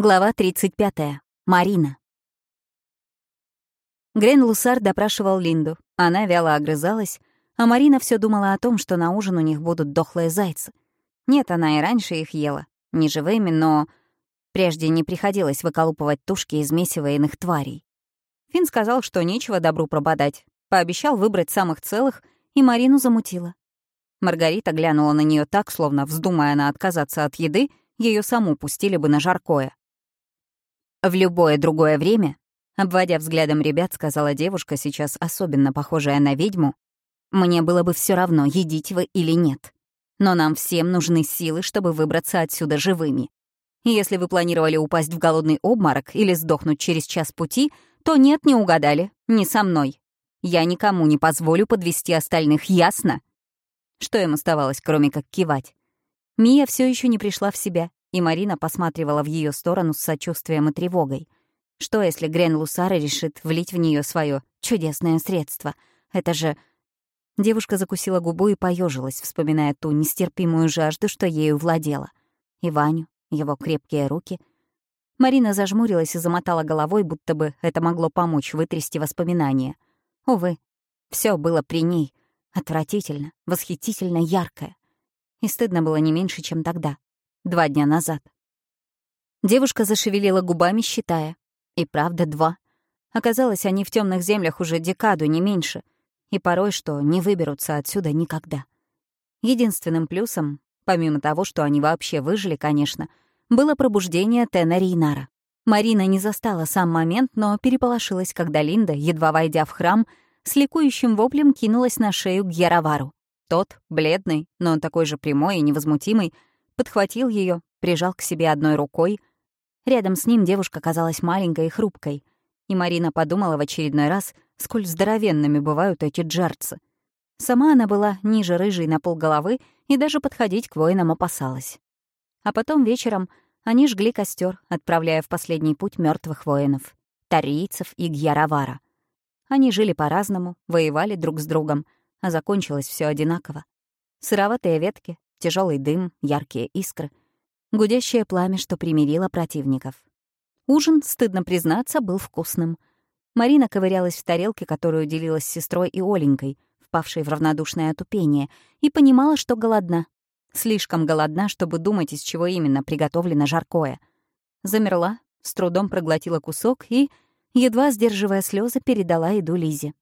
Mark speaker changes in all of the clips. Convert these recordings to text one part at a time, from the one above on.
Speaker 1: Глава 35. Марина. Грен Лусар допрашивал Линду. Она вяло огрызалась, а Марина все думала о том, что на ужин у них будут дохлые зайцы. Нет, она и раньше их ела. Не живыми, но... Прежде не приходилось выколупывать тушки из месива тварей. Финн сказал, что нечего добру пропадать. Пообещал выбрать самых целых, и Марину замутила. Маргарита глянула на нее так, словно, вздумая она отказаться от еды, ее саму пустили бы на жаркое. В любое другое время, обводя взглядом ребят, сказала девушка, сейчас особенно похожая на ведьму, мне было бы все равно, едите вы или нет. Но нам всем нужны силы, чтобы выбраться отсюда живыми. Если вы планировали упасть в голодный обморок или сдохнуть через час пути, то нет, не угадали, не со мной. Я никому не позволю подвести остальных, ясно? Что им оставалось, кроме как кивать? Мия все еще не пришла в себя и Марина посматривала в ее сторону с сочувствием и тревогой. Что, если Грен Лусара решит влить в нее свое чудесное средство? Это же... Девушка закусила губу и поежилась, вспоминая ту нестерпимую жажду, что ею владела. И Ваню, его крепкие руки. Марина зажмурилась и замотала головой, будто бы это могло помочь вытрясти воспоминания. Увы, все было при ней. Отвратительно, восхитительно яркое. И стыдно было не меньше, чем тогда, Два дня назад. Девушка зашевелила губами, считая. И правда, два. Оказалось, они в темных землях уже декаду, не меньше. И порой, что не выберутся отсюда никогда. Единственным плюсом, помимо того, что они вообще выжили, конечно, было пробуждение Тена Рейнара. Марина не застала сам момент, но переполошилась, когда Линда, едва войдя в храм, с ликующим воплем кинулась на шею к Яровару. Тот, бледный, но такой же прямой и невозмутимый, подхватил ее, прижал к себе одной рукой. Рядом с ним девушка казалась маленькой и хрупкой, и Марина подумала в очередной раз, сколь здоровенными бывают эти джерцы. Сама она была ниже рыжей на полголовы и даже подходить к воинам опасалась. А потом вечером они жгли костер, отправляя в последний путь мертвых воинов — тарийцев и гьяровара. Они жили по-разному, воевали друг с другом, а закончилось все одинаково. Сыроватые ветки, тяжелый дым, яркие искры, гудящее пламя, что примирило противников. Ужин, стыдно признаться, был вкусным. Марина ковырялась в тарелке, которую делилась с сестрой и Оленькой, впавшей в равнодушное отупение, и понимала, что голодна. Слишком голодна, чтобы думать, из чего именно приготовлено жаркое. Замерла, с трудом проглотила кусок и, едва сдерживая слезы, передала еду Лизе.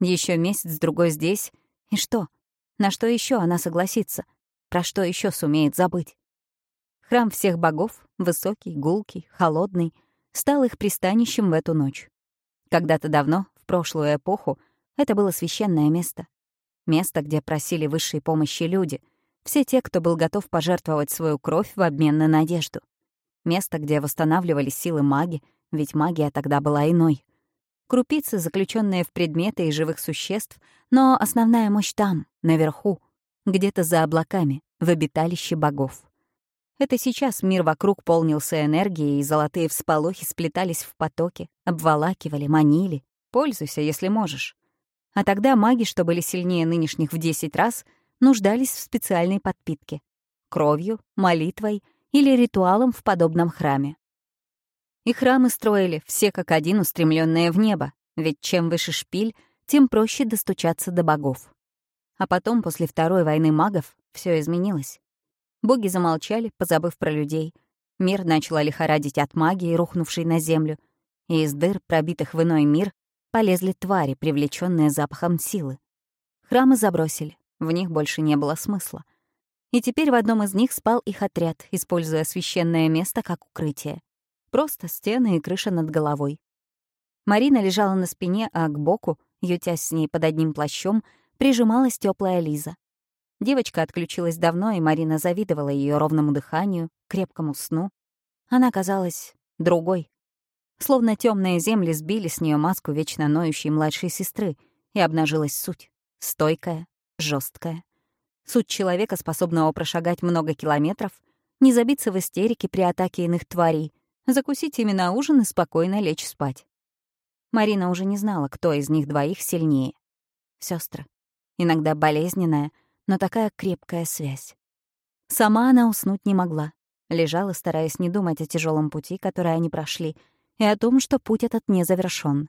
Speaker 1: Еще месяц-другой здесь, и что? На что еще она согласится? Про что еще сумеет забыть? Храм всех богов, высокий, гулкий, холодный, стал их пристанищем в эту ночь. Когда-то давно, в прошлую эпоху, это было священное место. Место, где просили высшей помощи люди, все те, кто был готов пожертвовать свою кровь в обмен на надежду. Место, где восстанавливались силы маги, ведь магия тогда была иной. Крупицы, заключенные в предметы и живых существ, но основная мощь там, наверху, где-то за облаками, в обиталище богов. Это сейчас мир вокруг полнился энергией, и золотые всполохи сплетались в потоки, обволакивали, манили. Пользуйся, если можешь. А тогда маги, что были сильнее нынешних в десять раз, нуждались в специальной подпитке — кровью, молитвой или ритуалом в подобном храме. И храмы строили все как один устремленные в небо, ведь чем выше шпиль, тем проще достучаться до богов. А потом, после Второй войны магов, все изменилось. Боги замолчали, позабыв про людей. Мир начал лихорадить от магии, рухнувшей на землю. И из дыр, пробитых в иной мир, полезли твари, привлеченные запахом силы. Храмы забросили, в них больше не было смысла. И теперь в одном из них спал их отряд, используя священное место как укрытие. Просто стены и крыша над головой. Марина лежала на спине, а к боку, ютясь с ней под одним плащом, прижималась теплая Лиза. Девочка отключилась давно, и Марина завидовала ее ровному дыханию, крепкому сну. Она казалась другой. Словно темные земли сбили с нее маску вечно ноющей младшей сестры, и обнажилась суть. Стойкая, жесткая. Суть человека, способного прошагать много километров, не забиться в истерике при атаке иных тварей, закусить именно ужин и спокойно лечь спать. Марина уже не знала, кто из них двоих сильнее. Сестры иногда болезненная, но такая крепкая связь. Сама она уснуть не могла. лежала, стараясь не думать о тяжелом пути, который они прошли, и о том, что путь этот не завершён.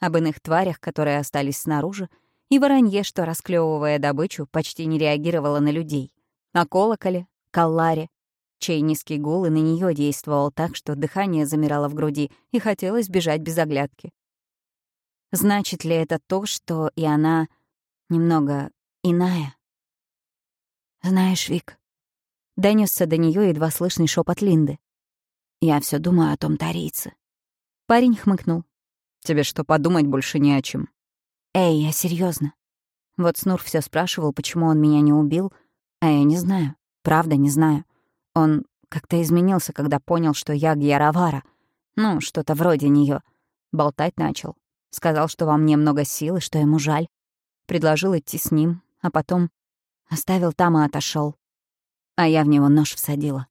Speaker 1: Об иных тварях, которые остались снаружи, и воронье, что, расклевывая добычу, почти не реагировало на людей. О колоколе, калларе, чей низкий гул и на нее действовал так, что дыхание замирало в груди, и хотелось бежать без оглядки. Значит ли это то, что и она немного иная? «Знаешь, Вик...» — донесся до нее едва слышный шепот Линды. «Я все думаю о том тарийце». Парень хмыкнул.
Speaker 2: «Тебе что, подумать больше не о чем?»
Speaker 1: «Эй, я серьезно. Вот Снур все спрашивал, почему он меня не убил, а я не знаю. Правда, не знаю. Он как-то изменился, когда понял, что я Гьяровара. Ну, что-то вроде нее. Болтать начал. Сказал, что во мне много сил и что ему жаль. Предложил идти с ним, а потом оставил там и отошел. А я в него нож всадила.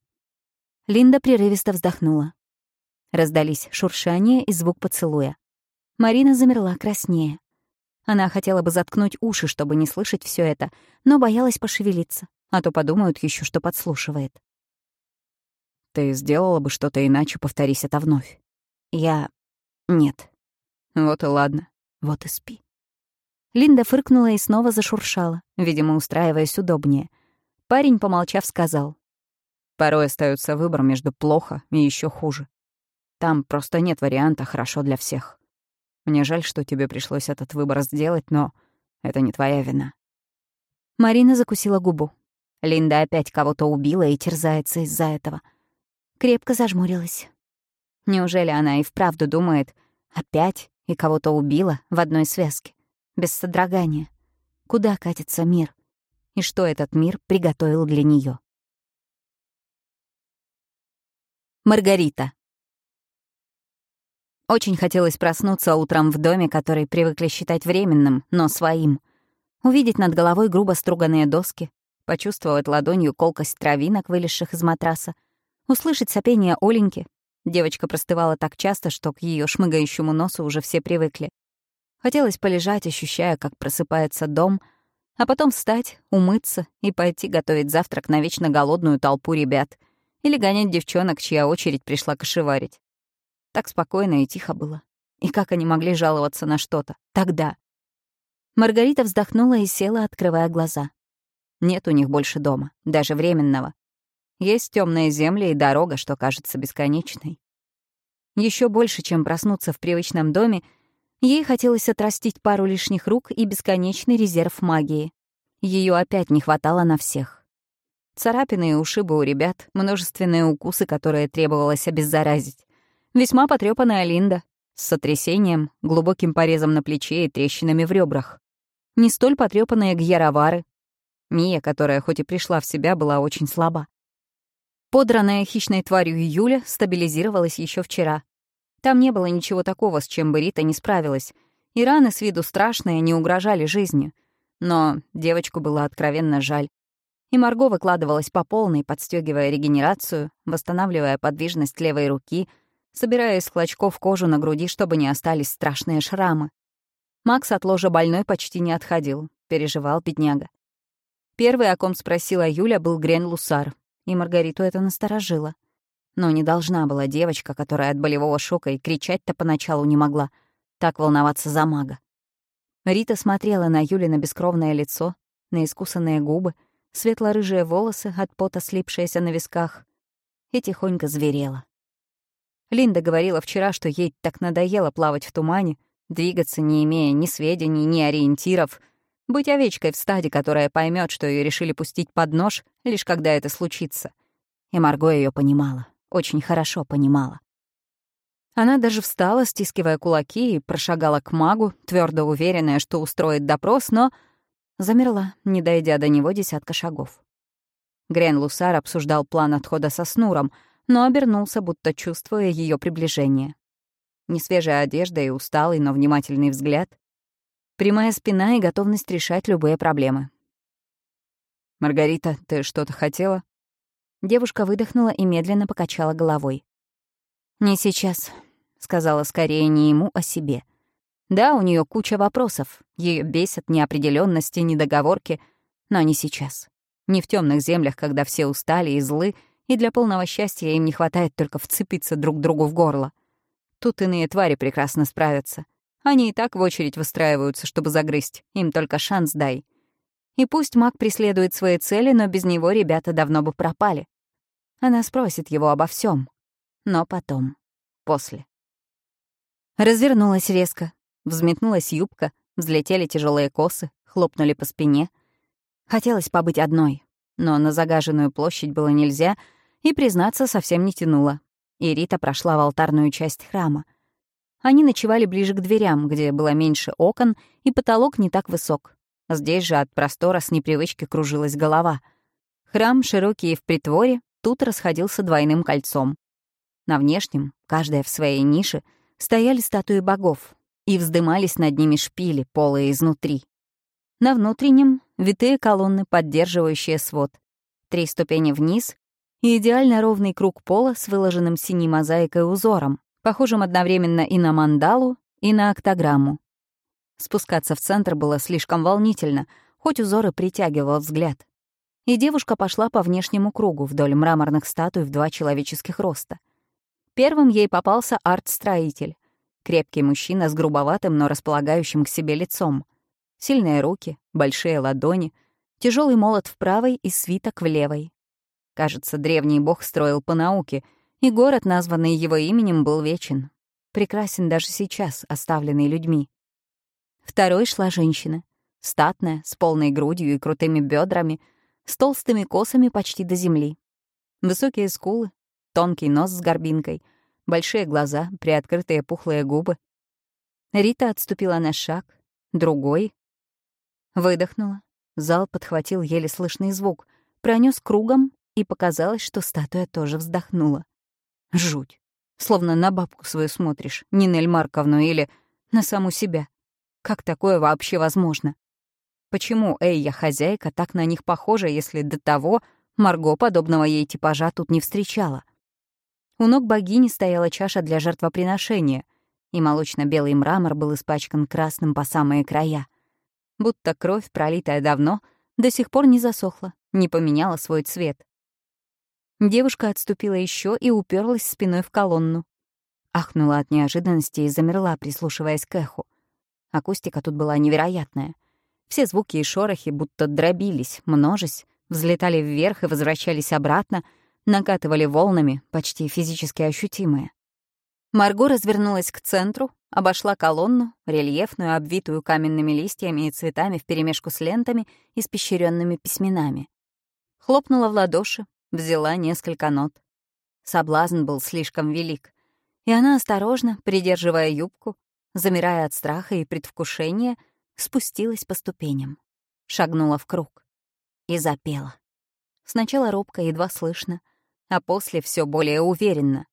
Speaker 1: Линда прерывисто вздохнула. Раздались шуршание и звук поцелуя. Марина замерла краснее. Она хотела бы заткнуть уши, чтобы не слышать все это, но боялась пошевелиться, а то подумают еще, что подслушивает.
Speaker 2: «Ты сделала бы что-то иначе, повторись это вновь».
Speaker 1: «Я... нет».
Speaker 2: «Вот и ладно.
Speaker 1: Вот и спи». Линда фыркнула и снова зашуршала, видимо, устраиваясь удобнее. Парень, помолчав, сказал.
Speaker 2: «Порой остается выбор между плохо и еще хуже. Там просто нет варианта «хорошо для всех». Мне жаль, что тебе пришлось этот выбор сделать, но это не твоя вина».
Speaker 1: Марина закусила губу. Линда опять кого-то убила и терзается из-за этого. Крепко зажмурилась. Неужели она и вправду думает, опять и кого-то убила в одной связке, без содрогания? Куда катится мир? И что этот мир приготовил для нее? Маргарита. Очень хотелось проснуться утром в доме, который привыкли считать временным, но своим. Увидеть над головой грубо струганные доски, почувствовать ладонью колкость травинок, вылезших из матраса, услышать сопение Оленьки. Девочка простывала так часто, что к ее шмыгающему носу уже все привыкли. Хотелось полежать, ощущая, как просыпается дом, а потом встать, умыться и пойти готовить завтрак на вечно голодную толпу ребят или гонять девчонок, чья очередь пришла кошеварить. Так спокойно и тихо было. И как они могли жаловаться на что-то? Тогда. Маргарита вздохнула и села, открывая глаза. Нет у них больше дома, даже временного. Есть темные земли и дорога, что кажется бесконечной. Еще больше, чем проснуться в привычном доме, ей хотелось отрастить пару лишних рук и бесконечный резерв магии. Ее опять не хватало на всех. Царапины и ушибы у ребят, множественные укусы, которые требовалось обеззаразить. Весьма потрёпанная Линда, с сотрясением, глубоким порезом на плече и трещинами в ребрах. Не столь потрёпанная Гьяровары. Мия, которая хоть и пришла в себя, была очень слаба. Подранная хищной тварью Юля стабилизировалась еще вчера. Там не было ничего такого, с чем бы Рита не справилась, и раны с виду страшные не угрожали жизни. Но девочку было откровенно жаль. И Марго выкладывалась по полной, подстегивая регенерацию, восстанавливая подвижность левой руки — собирая из клочков кожу на груди, чтобы не остались страшные шрамы. Макс от ложа больной почти не отходил, переживал бедняга. Первый, о ком спросила Юля, был Грен Лусар, и Маргариту это насторожило. Но не должна была девочка, которая от болевого шока и кричать-то поначалу не могла, так волноваться за мага. Рита смотрела на Юлина бескровное лицо, на искусанные губы, светло-рыжие волосы от пота, слипшиеся на висках, и тихонько зверела. Линда говорила вчера, что ей так надоело плавать в тумане, двигаться, не имея ни сведений, ни ориентиров, быть овечкой в стаде, которая поймет, что ее решили пустить под нож, лишь когда это случится. И Марго ее понимала, очень хорошо понимала. Она даже встала, стискивая кулаки, и прошагала к магу, твердо уверенная, что устроит допрос, но замерла, не дойдя до него десятка шагов. Грен Лусар обсуждал план отхода со Снуром — но обернулся, будто чувствуя ее приближение. Несвежая одежда и усталый, но внимательный взгляд. Прямая спина и готовность решать любые проблемы.
Speaker 2: «Маргарита, ты что-то хотела?»
Speaker 1: Девушка выдохнула и медленно покачала головой. «Не сейчас», — сказала скорее не ему, а себе. Да, у нее куча вопросов, ее бесят неопределенности, недоговорки, но не сейчас. Не в темных землях, когда все устали и злы, и для полного счастья им не хватает только вцепиться друг другу в горло. Тут иные твари прекрасно справятся. Они и так в очередь выстраиваются, чтобы загрызть. Им только шанс дай. И пусть маг преследует свои цели, но без него ребята давно бы пропали. Она спросит его обо всем, Но потом. После. Развернулась резко. Взметнулась юбка, взлетели тяжелые косы, хлопнули по спине. Хотелось побыть одной, но на загаженную площадь было нельзя, и, признаться, совсем не тянуло. И Рита прошла в алтарную часть храма. Они ночевали ближе к дверям, где было меньше окон, и потолок не так высок. Здесь же от простора с непривычки кружилась голова. Храм, широкий в притворе, тут расходился двойным кольцом. На внешнем, каждая в своей нише, стояли статуи богов, и вздымались над ними шпили, полые изнутри. На внутреннем — витые колонны, поддерживающие свод. Три ступени вниз и идеально ровный круг пола с выложенным синей мозаикой узором, похожим одновременно и на мандалу, и на октограмму. Спускаться в центр было слишком волнительно, хоть узор и притягивал взгляд. И девушка пошла по внешнему кругу вдоль мраморных статуй в два человеческих роста. Первым ей попался арт-строитель. Крепкий мужчина с грубоватым, но располагающим к себе лицом. Сильные руки, большие ладони, тяжелый молот в правой и свиток в левой. Кажется, древний бог строил по науке, и город, названный его именем, был вечен. Прекрасен даже сейчас, оставленный людьми. Второй шла женщина. Статная, с полной грудью и крутыми бедрами, с толстыми косами почти до земли. Высокие скулы, Тонкий нос с горбинкой, большие глаза, приоткрытые пухлые губы. Рита отступила на шаг, другой. Выдохнула. Зал подхватил еле слышный звук, пронес кругом, и показалось, что статуя тоже вздохнула. Жуть. Словно на бабку свою смотришь, Нинель Марковну, или на саму себя. Как такое вообще возможно? Почему Эйя, хозяйка, так на них похожа, если до того Марго подобного ей типажа тут не встречала? У ног богини стояла чаша для жертвоприношения, и молочно-белый мрамор был испачкан красным по самые края. Будто кровь, пролитая давно, до сих пор не засохла, не поменяла свой цвет. Девушка отступила еще и уперлась спиной в колонну. Ахнула от неожиданности и замерла, прислушиваясь к эху. Акустика тут была невероятная. Все звуки и шорохи будто дробились, множась, взлетали вверх и возвращались обратно — накатывали волнами, почти физически ощутимые. Марго развернулась к центру, обошла колонну, рельефную, обвитую каменными листьями и цветами вперемешку с лентами, и испещренными письменами. Хлопнула в ладоши, взяла несколько нот. Соблазн был слишком велик, и она осторожно, придерживая юбку, замирая от страха и предвкушения, спустилась по ступеням, шагнула в круг и запела. Сначала робко, едва слышно — а после все более уверенно.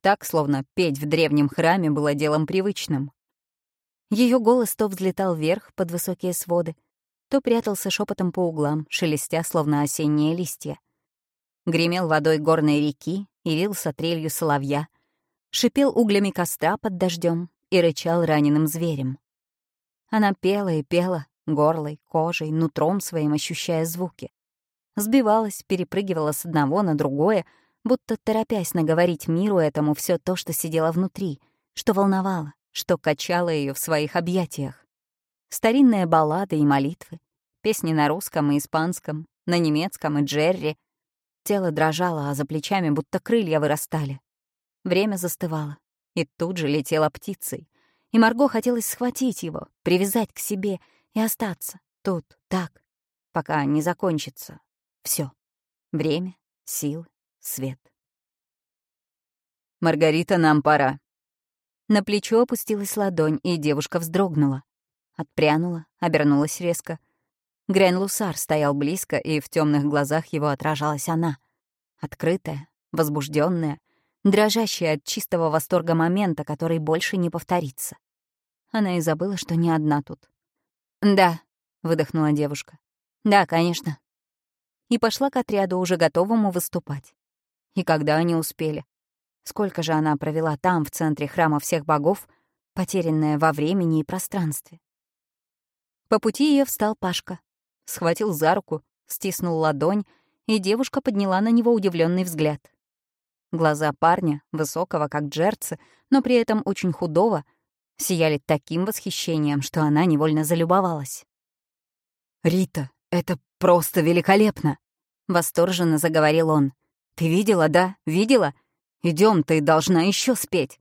Speaker 1: Так, словно петь в древнем храме было делом привычным. Ее голос то взлетал вверх под высокие своды, то прятался шепотом по углам, шелестя, словно осенние листья. Гремел водой горной реки и лился трелью соловья, шипел углями костра под дождем и рычал раненым зверем. Она пела и пела, горлой, кожей, нутром своим ощущая звуки. Сбивалась, перепрыгивала с одного на другое, будто торопясь наговорить миру этому все то, что сидело внутри, что волновало, что качало ее в своих объятиях. Старинные баллады и молитвы, песни на русском и испанском, на немецком и джерри. Тело дрожало, а за плечами будто крылья вырастали. Время застывало, и тут же летела птицей. И Марго хотелось схватить его, привязать к себе и остаться тут, так, пока не закончится все. Время, силы, свет.
Speaker 2: «Маргарита, нам пора».
Speaker 1: На плечо опустилась ладонь, и девушка вздрогнула. Отпрянула, обернулась резко. Грен Лусар стоял близко, и в темных глазах его отражалась она. Открытая, возбужденная, дрожащая от чистого восторга момента, который больше не повторится. Она и забыла, что не одна тут. «Да», — выдохнула девушка. «Да, конечно, и пошла к отряду, уже готовому выступать. И когда они успели? Сколько же она провела там, в центре храма всех богов, потерянная во времени и пространстве? По пути ее встал Пашка, схватил за руку, стиснул ладонь и девушка подняла на него удивленный взгляд. Глаза парня, высокого, как джерцы, но при этом очень худого, сияли таким восхищением, что она невольно залюбовалась.
Speaker 2: «Рита, это просто великолепно!»
Speaker 1: — восторженно заговорил он.
Speaker 2: «Ты видела, да? Видела? Идем, ты должна еще спеть!»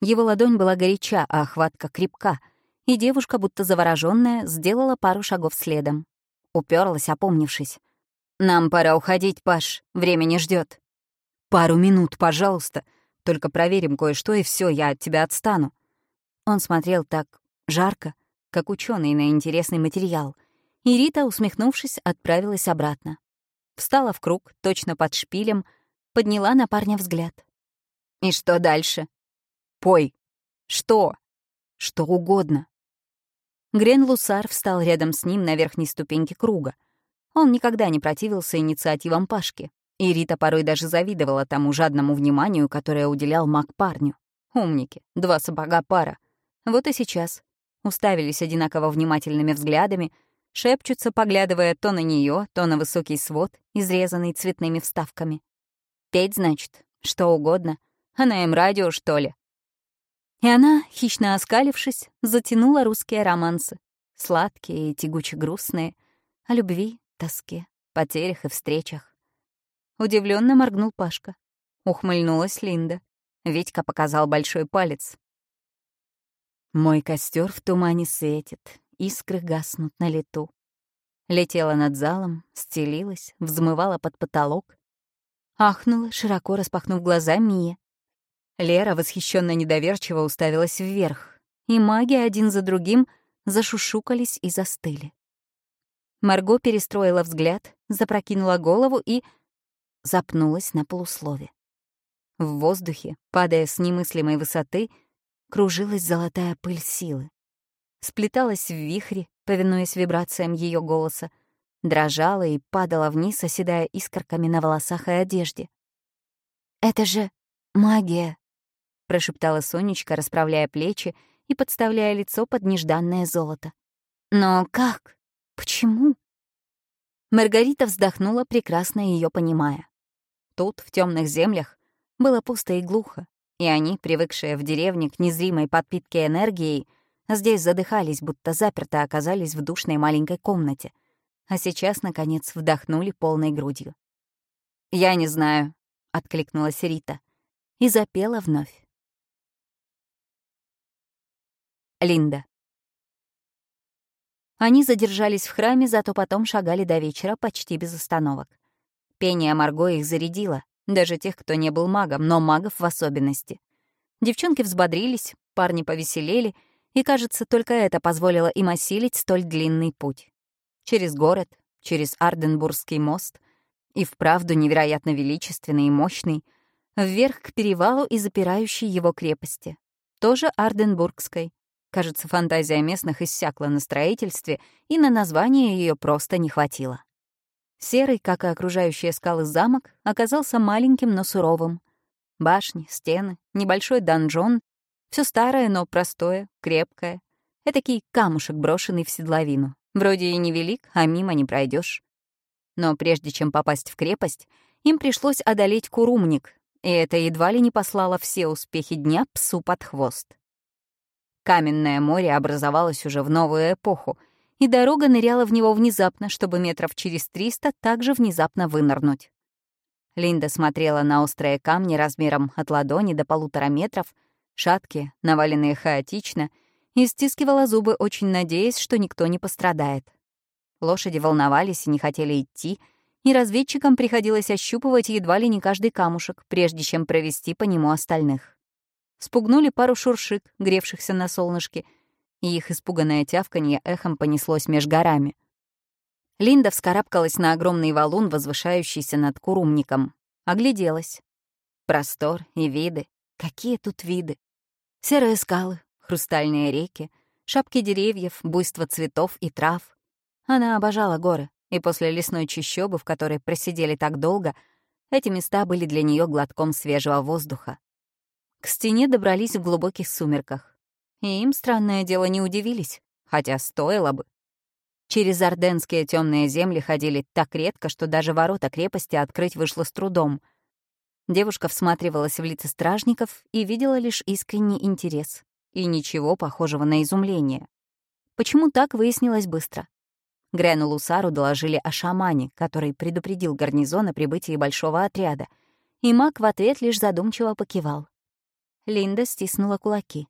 Speaker 1: Его ладонь была горяча, а охватка крепка, и девушка, будто заворожённая, сделала пару шагов следом. Уперлась, опомнившись. «Нам пора уходить, Паш, время не ждет.
Speaker 2: «Пару минут, пожалуйста. Только проверим кое-что, и все, я от тебя отстану».
Speaker 1: Он смотрел так жарко, как ученый на интересный материал, и Рита, усмехнувшись, отправилась обратно. Встала в круг, точно под шпилем, подняла на парня взгляд. «И что дальше?»
Speaker 2: «Пой».
Speaker 1: «Что?»
Speaker 2: «Что угодно».
Speaker 1: Грен Лусар встал рядом с ним на верхней ступеньке круга. Он никогда не противился инициативам Пашки, и Рита порой даже завидовала тому жадному вниманию, которое уделял маг парню. Умники, два сапога пара. Вот и сейчас. Уставились одинаково внимательными взглядами, шепчутся, поглядывая то на нее, то на высокий свод, изрезанный цветными вставками. Петь, значит, что угодно. Она им радио, что ли? И она, хищно оскалившись, затянула русские романсы. Сладкие и тягуче грустные. О любви, тоске, потерях и встречах. Удивленно моргнул Пашка. Ухмыльнулась Линда. Витька показал большой палец.
Speaker 2: Мой костер в тумане светит, искры гаснут на лету.
Speaker 1: Летела над залом, стелилась, взмывала под потолок. Ахнула, широко распахнув глаза Мия. Лера восхищенно недоверчиво уставилась вверх, и маги один за другим зашушукались и застыли. Марго перестроила взгляд, запрокинула голову и запнулась на полуслове. В воздухе, падая с немыслимой высоты, кружилась золотая пыль силы. Сплеталась в вихре, повинуясь вибрациям ее голоса, дрожала и падала вниз, оседая искорками на волосах и одежде. «Это же магия!» прошептала Сонечка, расправляя плечи и подставляя лицо под нежданное золото. «Но как? Почему?» Маргарита вздохнула, прекрасно ее понимая. Тут, в темных землях, было пусто и глухо, и они, привыкшие в деревне к незримой подпитке энергией, здесь задыхались, будто заперто оказались в душной маленькой комнате, а сейчас, наконец, вдохнули полной грудью. «Я не знаю», — откликнулась Рита и запела вновь. Линда. Они задержались в храме, зато потом шагали до вечера почти без остановок. Пение Марго их зарядило, даже тех, кто не был магом, но магов в особенности. Девчонки взбодрились, парни повеселели, и, кажется, только это позволило им осилить столь длинный путь. Через город, через Арденбургский мост, и вправду невероятно величественный и мощный, вверх к перевалу и запирающей его крепости, тоже Арденбургской, Кажется, фантазия местных иссякла на строительстве, и на название ее просто не хватило. Серый, как и окружающие скалы замок, оказался маленьким, но суровым. Башни, стены, небольшой донжон — все старое, но простое, крепкое. Этакий камушек, брошенный в седловину. Вроде и невелик, а мимо не пройдешь. Но прежде чем попасть в крепость, им пришлось одолеть курумник, и это едва ли не послало все успехи дня псу под хвост. Каменное море образовалось уже в новую эпоху, и дорога ныряла в него внезапно, чтобы метров через триста также внезапно вынырнуть. Линда смотрела на острые камни размером от ладони до полутора метров, шаткие, наваленные хаотично, и стискивала зубы, очень надеясь, что никто не пострадает. Лошади волновались и не хотели идти, и разведчикам приходилось ощупывать едва ли не каждый камушек, прежде чем провести по нему остальных спугнули пару шуршик, гревшихся на солнышке, и их испуганное тявканье эхом понеслось меж горами. Линда вскарабкалась на огромный валун, возвышающийся над курумником. Огляделась. Простор и виды. Какие тут виды? Серые скалы, хрустальные реки, шапки деревьев, буйство цветов и трав. Она обожала горы, и после лесной чащобы, в которой просидели так долго, эти места были для нее глотком свежего воздуха. К стене добрались в глубоких сумерках. И им, странное дело, не удивились, хотя стоило бы. Через орденские темные земли ходили так редко, что даже ворота крепости открыть вышло с трудом. Девушка всматривалась в лица стражников и видела лишь искренний интерес и ничего похожего на изумление. Почему так, выяснилось быстро. Грену Лусару доложили о шамане, который предупредил гарнизон о прибытии большого отряда, и маг в ответ лишь задумчиво покивал. Линда стиснула кулаки.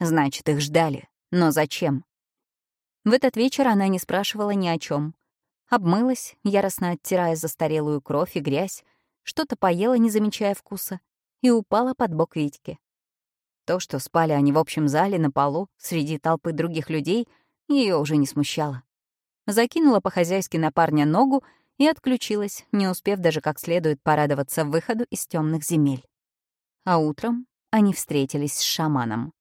Speaker 1: Значит, их ждали. Но зачем? В этот вечер она не спрашивала ни о чем. Обмылась, яростно оттирая застарелую кровь и грязь, что-то поела, не замечая вкуса, и упала под бок Витьки. То, что спали они в общем зале на полу среди толпы других людей, ее уже не смущало. Закинула по-хозяйски на парня ногу и отключилась, не успев даже как следует порадоваться выходу из темных земель. А утром они встретились с шаманом.